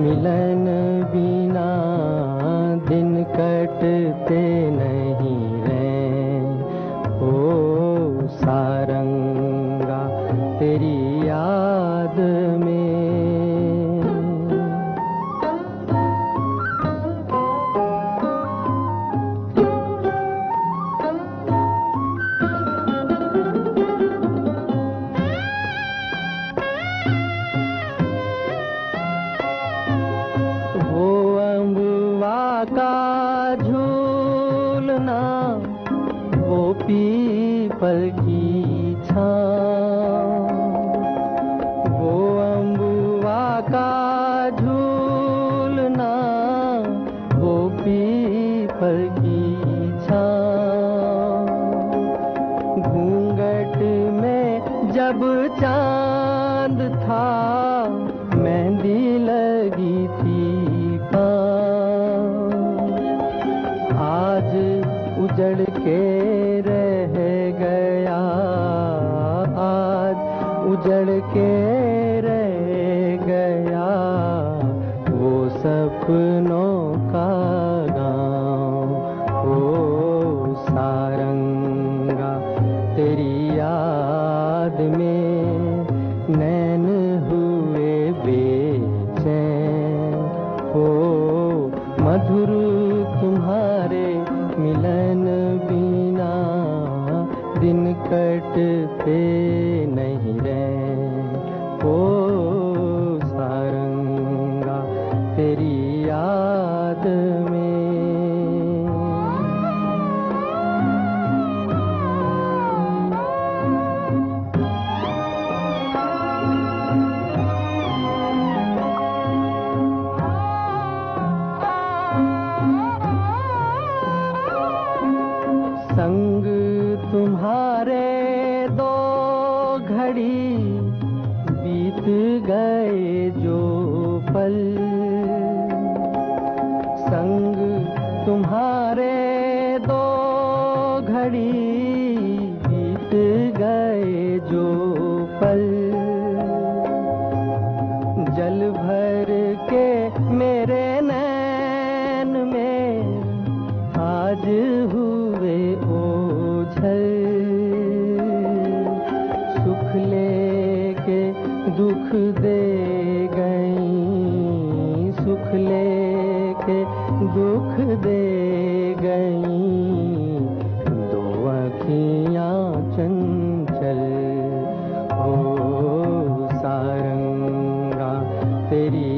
मिलन बिना दिन कटते नहीं रे ओ सारंगा तेरी याद झूलना वो पीपल की छाँव। वो अम्बुआ का झूलना वो पीपल की छाँव। घूंघट में जब चाँद उजड़ के रह गया आज। उजड़ के रह गया वो सपनों का गाँव, ओ सारंगा, तेरी दिन कटते नहीं रहे ओ सारंगा तेरी घड़ी बीत गए जो पल। संग तुम्हारे दो घड़ी बीत गए जो पल। लेके दुख दे गई, सुख लेके दुख दे गई। दो अखियाँ चंचल, ओ सारंगा, तेरी